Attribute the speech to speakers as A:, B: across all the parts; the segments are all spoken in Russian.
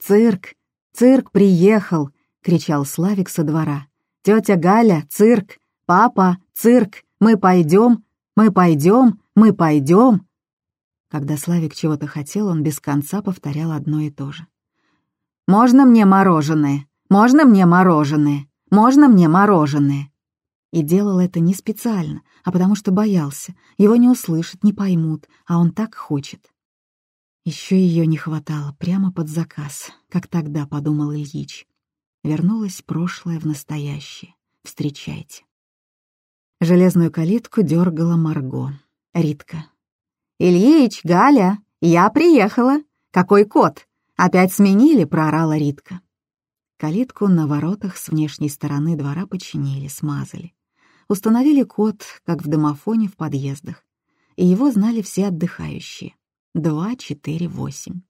A: «Цирк! Цирк приехал!» — кричал Славик со двора. «Тетя Галя, цирк! Папа, цирк! Мы пойдем! Мы пойдем! Мы пойдем!» Когда Славик чего-то хотел, он без конца повторял одно и то же. «Можно мне мороженое? Можно мне мороженое? Можно мне мороженое?» И делал это не специально, а потому что боялся. Его не услышат, не поймут, а он так хочет. Еще ее не хватало, прямо под заказ, как тогда подумал Ильич. Вернулось прошлое в настоящее. Встречайте. Железную калитку дергала Марго. Ритка. «Ильич, Галя, я приехала! Какой кот? Опять сменили?» — проорала Ритка. Калитку на воротах с внешней стороны двора починили, смазали. Установили код, как в домофоне в подъездах, и его знали все отдыхающие. Два, четыре, восемь.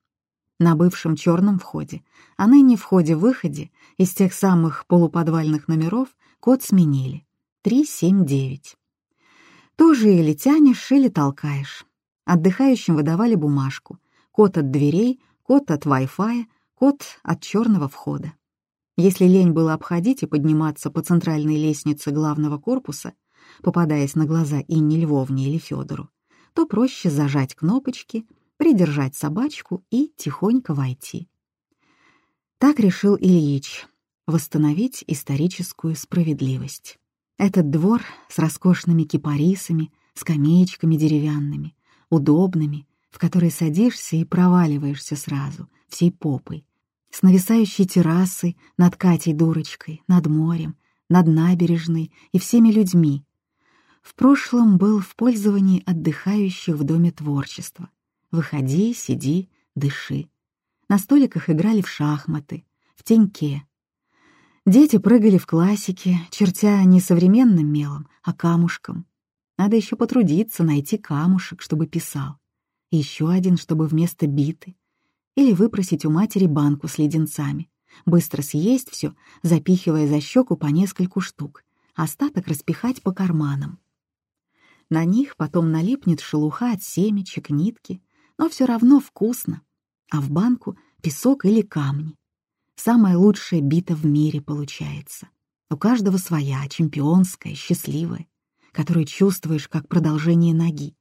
A: На бывшем черном входе, а ныне входе-выходе из тех самых полуподвальных номеров код сменили. Три, семь, девять. Тоже или тянешь, или толкаешь. Отдыхающим выдавали бумажку. Код от дверей, код от Wi-Fi, код от черного входа. Если лень было обходить и подниматься по центральной лестнице главного корпуса, попадаясь на глаза Инне Львовне или Федору, то проще зажать кнопочки, придержать собачку и тихонько войти. Так решил Ильич — восстановить историческую справедливость. Этот двор с роскошными кипарисами, скамеечками деревянными, удобными, в которые садишься и проваливаешься сразу, всей попой, с нависающей террасой над Катей-дурочкой, над морем, над набережной и всеми людьми. В прошлом был в пользовании отдыхающих в Доме творчества. Выходи, сиди, дыши. На столиках играли в шахматы, в теньке. Дети прыгали в классике, чертя не современным мелом, а камушком. Надо еще потрудиться, найти камушек, чтобы писал. Еще один, чтобы вместо биты или выпросить у матери банку с леденцами, быстро съесть все, запихивая за щеку по нескольку штук, остаток распихать по карманам. На них потом налипнет шелуха от семечек, нитки, но все равно вкусно, а в банку песок или камни. Самая лучшая бита в мире получается. У каждого своя, чемпионская, счастливая, которую чувствуешь как продолжение ноги.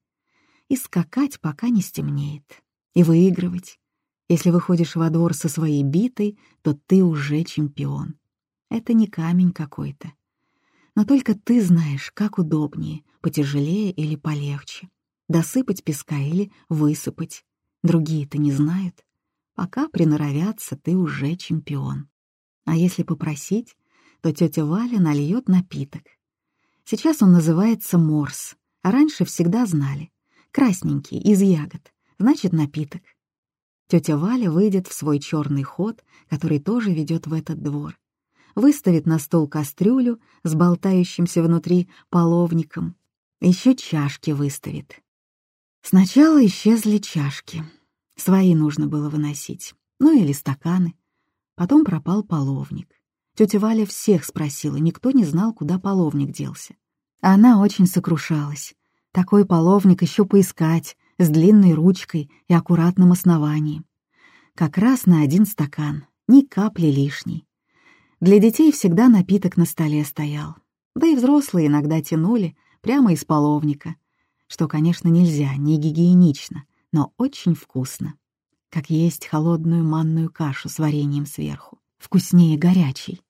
A: И скакать, пока не стемнеет. И выигрывать, если выходишь во двор со своей битой, то ты уже чемпион. Это не камень какой-то. Но только ты знаешь, как удобнее, потяжелее или полегче. Досыпать песка или высыпать. Другие-то не знают. Пока приноровятся, ты уже чемпион. А если попросить, то тетя Валя нальет напиток. Сейчас он называется морс, а раньше всегда знали. Красненький, из ягод, значит напиток. Тетя Валя выйдет в свой черный ход, который тоже ведет в этот двор. Выставит на стол кастрюлю с болтающимся внутри половником. Еще чашки выставит. Сначала исчезли чашки. Свои нужно было выносить. Ну или стаканы. Потом пропал половник. Тетя Валя всех спросила, никто не знал, куда половник делся. Она очень сокрушалась. Такой половник еще поискать, с длинной ручкой и аккуратным основанием. Как раз на один стакан, ни капли лишней. Для детей всегда напиток на столе стоял. Да и взрослые иногда тянули прямо из половника, что, конечно, нельзя, не гигиенично, но очень вкусно. Как есть холодную манную кашу с вареньем сверху, вкуснее горячей.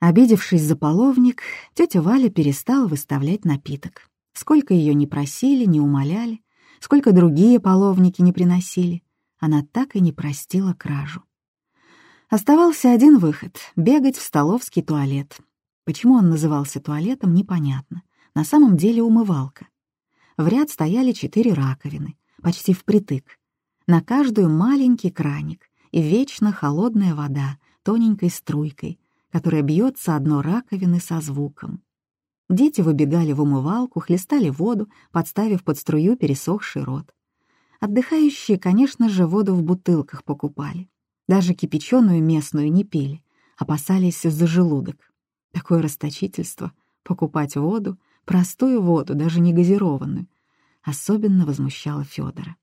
A: Обидевшись за половник, тетя Валя перестала выставлять напиток. Сколько ее не просили, не умоляли, Сколько другие половники не приносили, она так и не простила кражу. Оставался один выход — бегать в столовский туалет. Почему он назывался туалетом, непонятно. На самом деле умывалка. В ряд стояли четыре раковины, почти впритык. На каждую маленький краник и вечно холодная вода тоненькой струйкой, которая бьется одно раковины со звуком. Дети выбегали в умывалку, хлестали воду, подставив под струю пересохший рот. Отдыхающие, конечно же, воду в бутылках покупали. Даже кипяченую местную не пили, опасались за желудок. Такое расточительство — покупать воду, простую воду, даже не газированную, особенно возмущало Федора.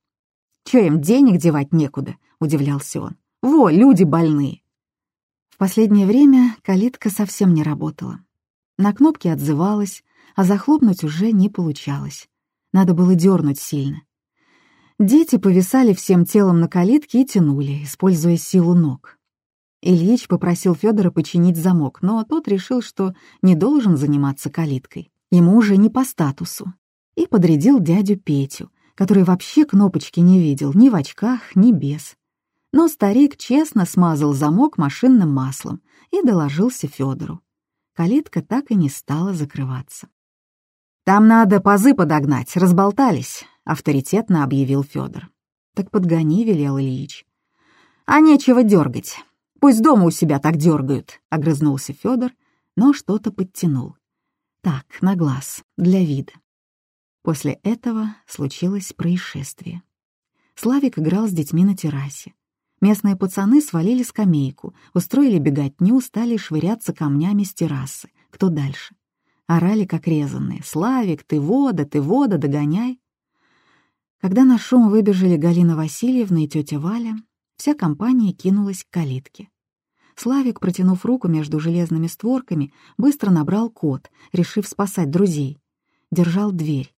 A: «Чё им денег девать некуда?» — удивлялся он. Во, люди больные. В последнее время калитка совсем не работала. На кнопки отзывалась, а захлопнуть уже не получалось. Надо было дернуть сильно. Дети повисали всем телом на калитке и тянули, используя силу ног. Ильич попросил Федора починить замок, но тот решил, что не должен заниматься калиткой. Ему уже не по статусу. И подрядил дядю Петю, который вообще кнопочки не видел ни в очках, ни без. Но старик честно смазал замок машинным маслом и доложился Федору. Калитка так и не стала закрываться. «Там надо пазы подогнать, разболтались», — авторитетно объявил Федор. «Так подгони», — велел Ильич. «А нечего дергать. Пусть дома у себя так дергают», — огрызнулся Федор, но что-то подтянул. Так, на глаз, для вида. После этого случилось происшествие. Славик играл с детьми на террасе. Местные пацаны свалили скамейку, устроили беготню, стали швыряться камнями с террасы. Кто дальше? Орали, как резанные. «Славик, ты вода, ты вода, догоняй!» Когда на шум выбежали Галина Васильевна и тетя Валя, вся компания кинулась к калитке. Славик, протянув руку между железными створками, быстро набрал код, решив спасать друзей. Держал дверь.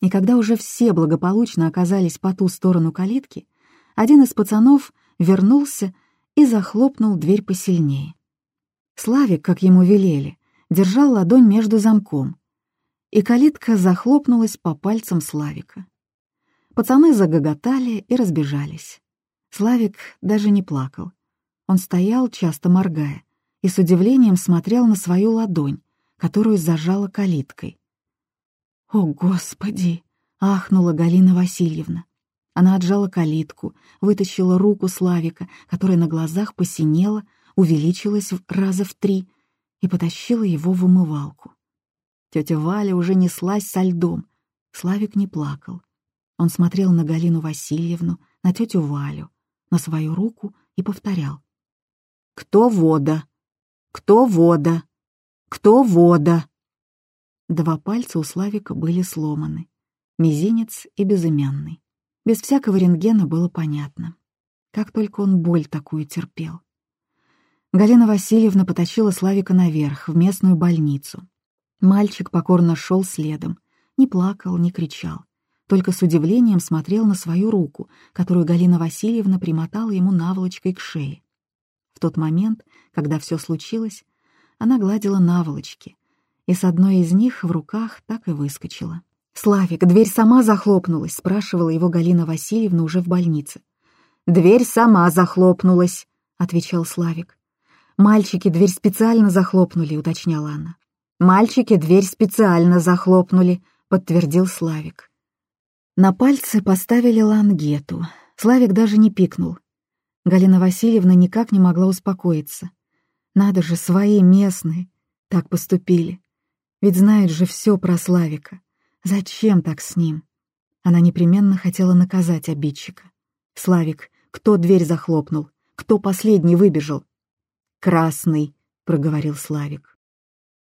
A: И когда уже все благополучно оказались по ту сторону калитки, один из пацанов вернулся и захлопнул дверь посильнее. Славик, как ему велели, держал ладонь между замком, и калитка захлопнулась по пальцам Славика. Пацаны загоготали и разбежались. Славик даже не плакал. Он стоял, часто моргая, и с удивлением смотрел на свою ладонь, которую зажала калиткой. «О, Господи!» — ахнула Галина Васильевна. Она отжала калитку, вытащила руку Славика, которая на глазах посинела, увеличилась раза в три и потащила его в умывалку. Тетя Валя уже неслась со льдом. Славик не плакал. Он смотрел на Галину Васильевну, на тетю Валю, на свою руку и повторял. «Кто вода? Кто вода? Кто вода?» Два пальца у Славика были сломаны, мизинец и безымянный. Без всякого рентгена было понятно. Как только он боль такую терпел. Галина Васильевна потащила Славика наверх, в местную больницу. Мальчик покорно шел следом, не плакал, не кричал, только с удивлением смотрел на свою руку, которую Галина Васильевна примотала ему наволочкой к шее. В тот момент, когда все случилось, она гладила наволочки, и с одной из них в руках так и выскочила. «Славик, дверь сама захлопнулась?» — спрашивала его Галина Васильевна уже в больнице. «Дверь сама захлопнулась», — отвечал Славик. «Мальчики дверь специально захлопнули», — уточняла она. «Мальчики дверь специально захлопнули», — подтвердил Славик. На пальцы поставили лангету. Славик даже не пикнул. Галина Васильевна никак не могла успокоиться. Надо же, свои местные так поступили. Ведь знают же все про Славика. Зачем так с ним? Она непременно хотела наказать обидчика. «Славик, кто дверь захлопнул? Кто последний выбежал?» «Красный», — проговорил Славик.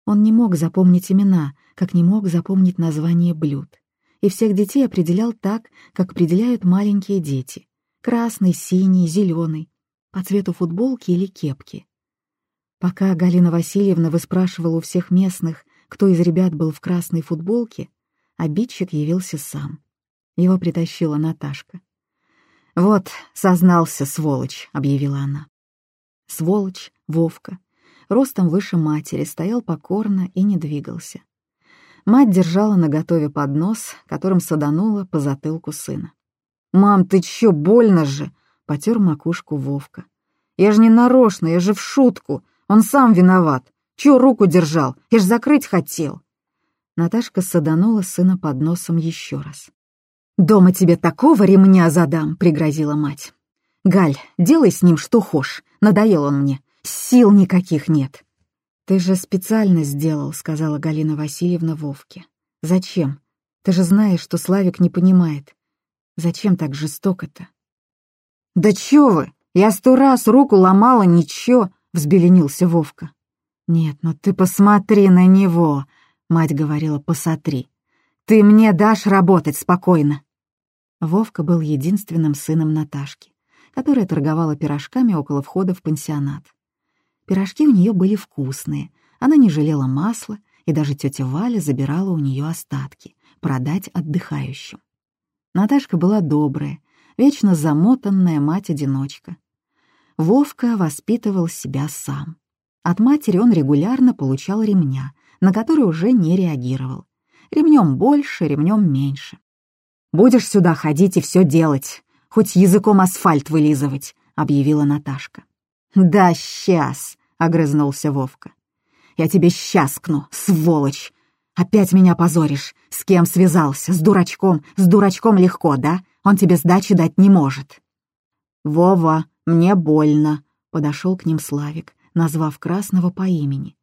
A: Он не мог запомнить имена, как не мог запомнить название блюд. И всех детей определял так, как определяют маленькие дети. Красный, синий, зеленый, по цвету футболки или кепки. Пока Галина Васильевна выспрашивала у всех местных, кто из ребят был в красной футболке, обидчик явился сам. Его притащила Наташка. «Вот, сознался, сволочь», — объявила она. Сволочь, Вовка, ростом выше матери, стоял покорно и не двигался. Мать держала наготове поднос, которым саданула по затылку сына. «Мам, ты чё, больно же?» — потер макушку Вовка. «Я же не нарочно, я же в шутку. Он сам виноват. Чё руку держал? Я ж закрыть хотел». Наташка саданула сына под носом еще раз. «Дома тебе такого ремня задам», — пригрозила мать. «Галь, делай с ним что хошь, надоел он мне, сил никаких нет». «Ты же специально сделал», — сказала Галина Васильевна Вовке. «Зачем? Ты же знаешь, что Славик не понимает. Зачем так жестоко-то?» «Да чё вы? Я сто раз руку ломала, ничего», — взбеленился Вовка. «Нет, ну ты посмотри на него», — мать говорила, «посмотри. Ты мне дашь работать спокойно». Вовка был единственным сыном Наташки которая торговала пирожками около входа в пансионат. Пирожки у нее были вкусные, она не жалела масла, и даже тетя Валя забирала у нее остатки, продать отдыхающим. Наташка была добрая, вечно замотанная мать-одиночка. Вовка воспитывал себя сам. От матери он регулярно получал ремня, на который уже не реагировал. Ремнем больше, ремнем меньше. «Будешь сюда ходить и все делать, хоть языком асфальт вылизывать», — объявила Наташка. «Да сейчас», — огрызнулся Вовка. «Я тебе щаскну, сволочь! Опять меня позоришь. С кем связался? С дурачком? С дурачком легко, да? Он тебе сдачи дать не может». «Вова, мне больно», — подошел к ним Славик, назвав Красного по имени.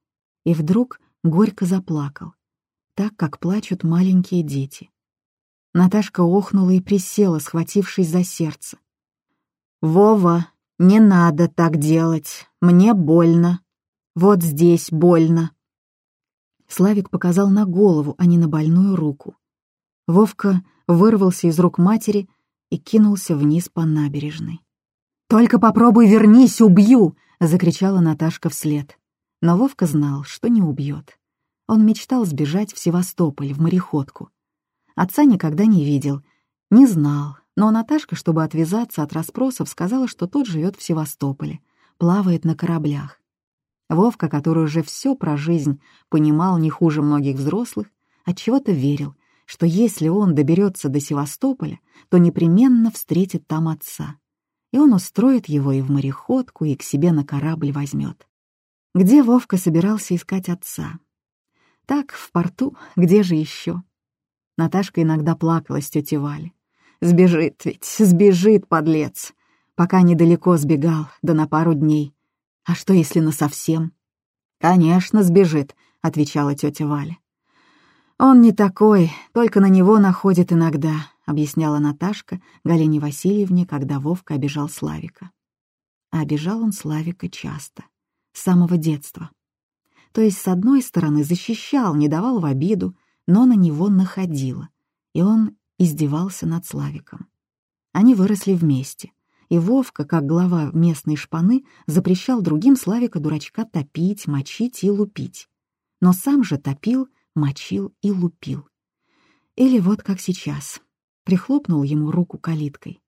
A: И вдруг горько заплакал, так, как плачут маленькие дети. Наташка охнула и присела, схватившись за сердце. «Вова, не надо так делать, мне больно. Вот здесь больно». Славик показал на голову, а не на больную руку. Вовка вырвался из рук матери и кинулся вниз по набережной. «Только попробуй вернись, убью!» — закричала Наташка вслед. Но Вовка знал, что не убьет. Он мечтал сбежать в Севастополь, в мореходку. Отца никогда не видел, не знал, но Наташка, чтобы отвязаться от расспросов, сказала, что тот живет в Севастополе, плавает на кораблях. Вовка, который уже все про жизнь понимал не хуже многих взрослых, отчего-то верил, что если он доберется до Севастополя, то непременно встретит там отца. И он устроит его и в мореходку, и к себе на корабль возьмет. Где Вовка собирался искать отца? Так, в порту, где же еще? Наташка иногда плакала с тетей Вали. Сбежит ведь, сбежит, подлец. Пока недалеко сбегал, да на пару дней. А что, если насовсем? «Конечно, сбежит», — отвечала тетя Валя. «Он не такой, только на него находит иногда», — объясняла Наташка Галине Васильевне, когда Вовка обижал Славика. А обижал он Славика часто, с самого детства. То есть, с одной стороны, защищал, не давал в обиду, но на него находило, и он издевался над Славиком. Они выросли вместе и Вовка, как глава местной шпаны, запрещал другим Славика-дурачка топить, мочить и лупить. Но сам же топил, мочил и лупил. Или вот как сейчас. Прихлопнул ему руку калиткой.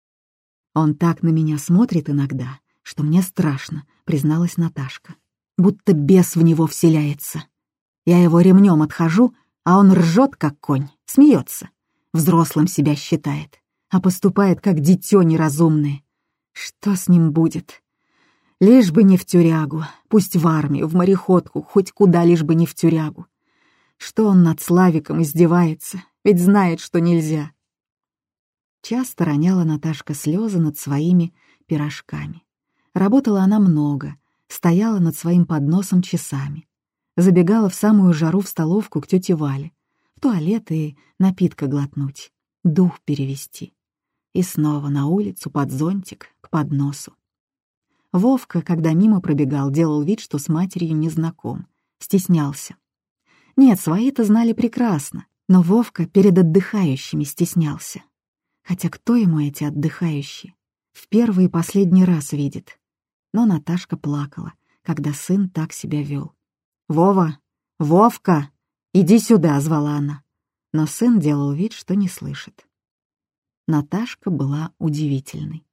A: «Он так на меня смотрит иногда, что мне страшно», — призналась Наташка. «Будто бес в него вселяется. Я его ремнем отхожу, а он ржет, как конь, смеется. Взрослым себя считает, а поступает, как дитё неразумное. Что с ним будет? Лишь бы не в тюрягу, пусть в армию, в мореходку, хоть куда, лишь бы не в тюрягу. Что он над Славиком издевается, ведь знает, что нельзя. Часто роняла Наташка слезы над своими пирожками. Работала она много, стояла над своим подносом часами. Забегала в самую жару в столовку к тете Вале, в туалет и напитка глотнуть, дух перевести. И снова на улицу под зонтик, к подносу. Вовка, когда мимо пробегал, делал вид, что с матерью не знаком, стеснялся. Нет, свои-то знали прекрасно, но Вовка перед отдыхающими стеснялся. Хотя кто ему эти отдыхающие? В первый и последний раз видит. Но Наташка плакала, когда сын так себя вел. «Вова! Вовка! Иди сюда!» — звала она. Но сын делал вид, что не слышит. Наташка была удивительной.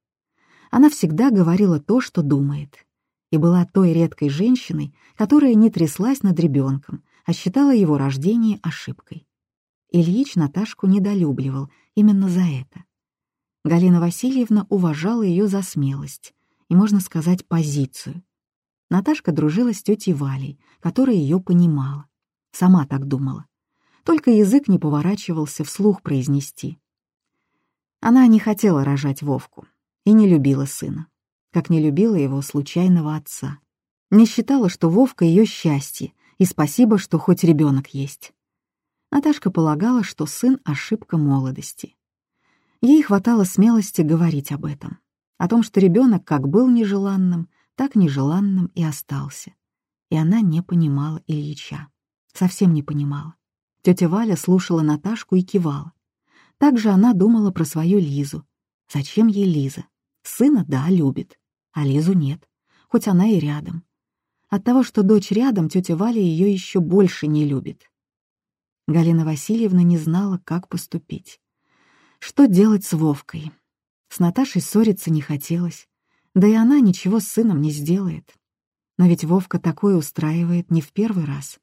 A: Она всегда говорила то, что думает, и была той редкой женщиной, которая не тряслась над ребенком, а считала его рождение ошибкой. Ильич Наташку недолюбливал именно за это. Галина Васильевна уважала ее за смелость и, можно сказать, позицию. Наташка дружила с тетей Валей, которая ее понимала. Сама так думала. Только язык не поворачивался вслух произнести. Она не хотела рожать Вовку и не любила сына, как не любила его случайного отца. Не считала, что Вовка ее счастье, и спасибо, что хоть ребенок есть. Наташка полагала, что сын — ошибка молодости. Ей хватало смелости говорить об этом, о том, что ребенок как был нежеланным, так нежеланным и остался. И она не понимала Ильича. Совсем не понимала. Тетя Валя слушала Наташку и кивала. Также она думала про свою Лизу. Зачем ей Лиза? Сына, да, любит, а Лизу нет, хоть она и рядом. От того, что дочь рядом, тетя Валя ее еще больше не любит. Галина Васильевна не знала, как поступить. Что делать с Вовкой? С Наташей ссориться не хотелось, да и она ничего с сыном не сделает. Но ведь Вовка такое устраивает не в первый раз.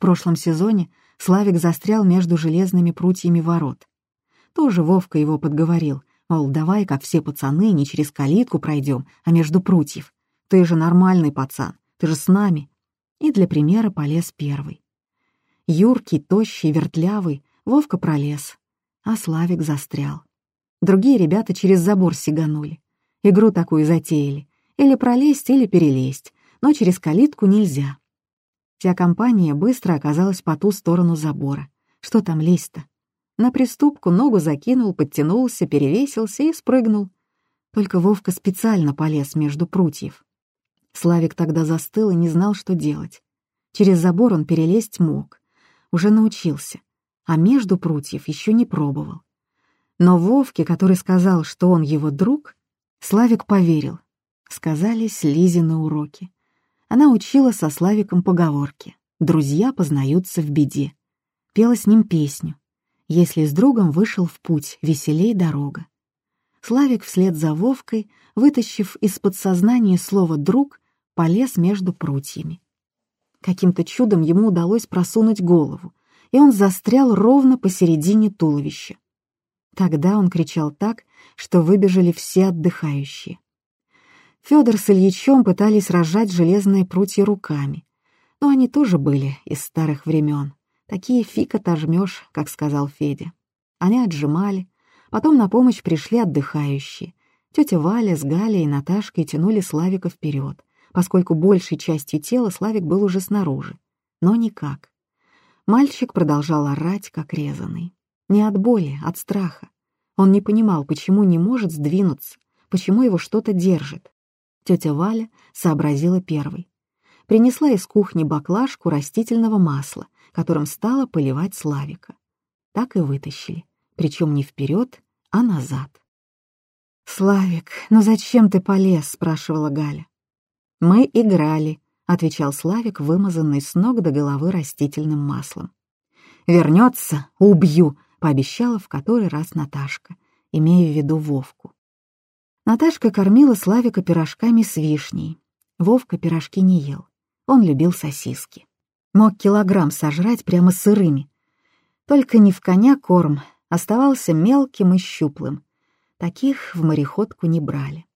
A: Прошлом сезоне Славик застрял между железными прутьями ворот. Тоже Вовка его подговорил, мол, давай, как все пацаны, не через калитку пройдем, а между прутьев. Ты же нормальный пацан, ты же с нами. И для примера полез первый. Юркий, тощий, вертлявый, Вовка пролез, а Славик застрял. Другие ребята через забор сиганули. Игру такую затеяли. Или пролезть, или перелезть, но через калитку нельзя. Вся компания быстро оказалась по ту сторону забора. Что там лезть-то? На приступку ногу закинул, подтянулся, перевесился и спрыгнул. Только Вовка специально полез между прутьев. Славик тогда застыл и не знал, что делать. Через забор он перелезть мог. Уже научился. А между прутьев еще не пробовал. Но Вовке, который сказал, что он его друг, Славик поверил. Сказались Лизины уроки. Она учила со Славиком поговорки. «Друзья познаются в беде». Пела с ним песню. «Если с другом вышел в путь, веселей дорога». Славик вслед за Вовкой, вытащив из подсознания слово «друг», полез между прутьями. Каким-то чудом ему удалось просунуть голову, и он застрял ровно посередине туловища. Тогда он кричал так, что выбежали все отдыхающие. Федор с Ильичом пытались разжать железные прутья руками, но они тоже были из старых времен. Такие фиг отожмешь, как сказал Федя. Они отжимали, потом на помощь пришли отдыхающие. Тетя Валя с Галей и Наташкой тянули Славика вперед, поскольку большей частью тела Славик был уже снаружи. Но никак. Мальчик продолжал орать, как резанный. Не от боли, от страха. Он не понимал, почему не может сдвинуться, почему его что-то держит. Тетя Валя сообразила первой. Принесла из кухни баклажку растительного масла, которым стала поливать Славика. Так и вытащили, причем не вперед, а назад. «Славик, ну зачем ты полез?» — спрашивала Галя. «Мы играли», — отвечал Славик, вымазанный с ног до головы растительным маслом. «Вернется — убью», — пообещала в который раз Наташка, имея в виду Вовку. Наташка кормила Славика пирожками с вишней. Вовка пирожки не ел. Он любил сосиски. Мог килограмм сожрать прямо сырыми. Только не в коня корм, оставался мелким и щуплым. Таких в мореходку не брали.